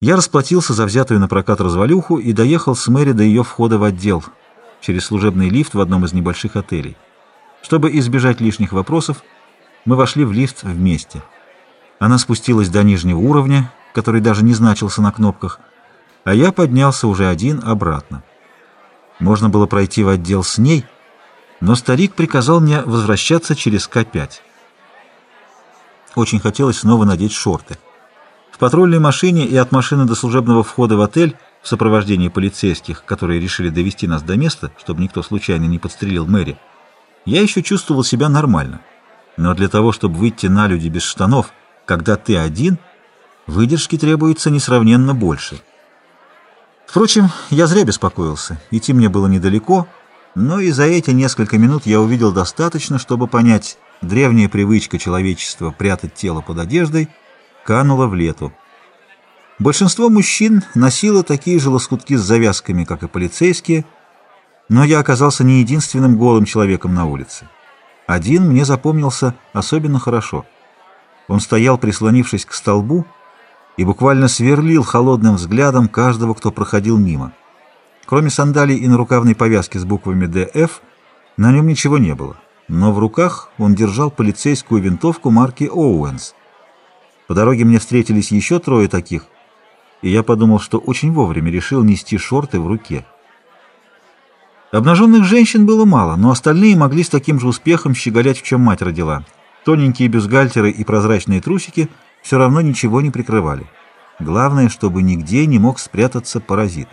Я расплатился за взятую на прокат развалюху и доехал с Мэри до ее входа в отдел через служебный лифт в одном из небольших отелей. Чтобы избежать лишних вопросов, мы вошли в лифт вместе. Она спустилась до нижнего уровня, который даже не значился на кнопках, а я поднялся уже один обратно. Можно было пройти в отдел с ней, но старик приказал мне возвращаться через К5. Очень хотелось снова надеть шорты. В патрульной машине и от машины до служебного входа в отель в сопровождении полицейских, которые решили довести нас до места, чтобы никто случайно не подстрелил Мэри, я еще чувствовал себя нормально. Но для того, чтобы выйти на люди без штанов, когда ты один, выдержки требуется несравненно больше. Впрочем, я зря беспокоился. Идти мне было недалеко, но и за эти несколько минут я увидел достаточно, чтобы понять, древняя привычка человечества прятать тело под одеждой канула в лету. Большинство мужчин носило такие же лоскутки с завязками, как и полицейские, но я оказался не единственным голым человеком на улице. Один мне запомнился особенно хорошо. Он стоял, прислонившись к столбу, и буквально сверлил холодным взглядом каждого, кто проходил мимо. Кроме сандалий и нарукавной повязки с буквами «ДФ», на нем ничего не было, но в руках он держал полицейскую винтовку марки «Оуэнс». По дороге мне встретились еще трое таких — и я подумал, что очень вовремя решил нести шорты в руке. Обнаженных женщин было мало, но остальные могли с таким же успехом щеголять, в чем мать родила. Тоненькие бюстгальтеры и прозрачные трусики все равно ничего не прикрывали. Главное, чтобы нигде не мог спрятаться паразит.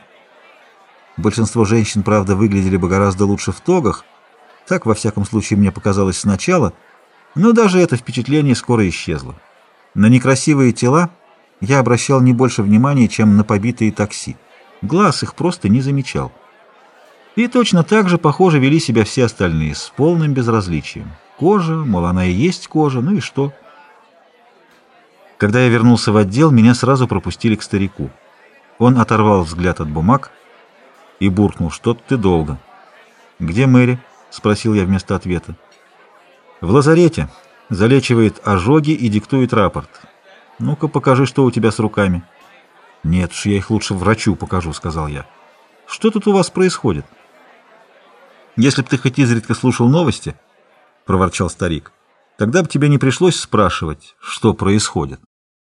Большинство женщин, правда, выглядели бы гораздо лучше в тогах, так, во всяком случае, мне показалось сначала, но даже это впечатление скоро исчезло. На некрасивые тела я обращал не больше внимания, чем на побитые такси. Глаз их просто не замечал. И точно так же, похоже, вели себя все остальные, с полным безразличием. Кожа, мол, она и есть кожа, ну и что? Когда я вернулся в отдел, меня сразу пропустили к старику. Он оторвал взгляд от бумаг и буркнул, что ты долго. «Где Мэри?» — спросил я вместо ответа. «В лазарете. Залечивает ожоги и диктует рапорт. Ну-ка, покажи, что у тебя с руками. Нет уж, я их лучше врачу покажу, сказал я. Что тут у вас происходит? Если б ты хоть изредка слушал новости, проворчал старик, тогда бы тебе не пришлось спрашивать, что происходит.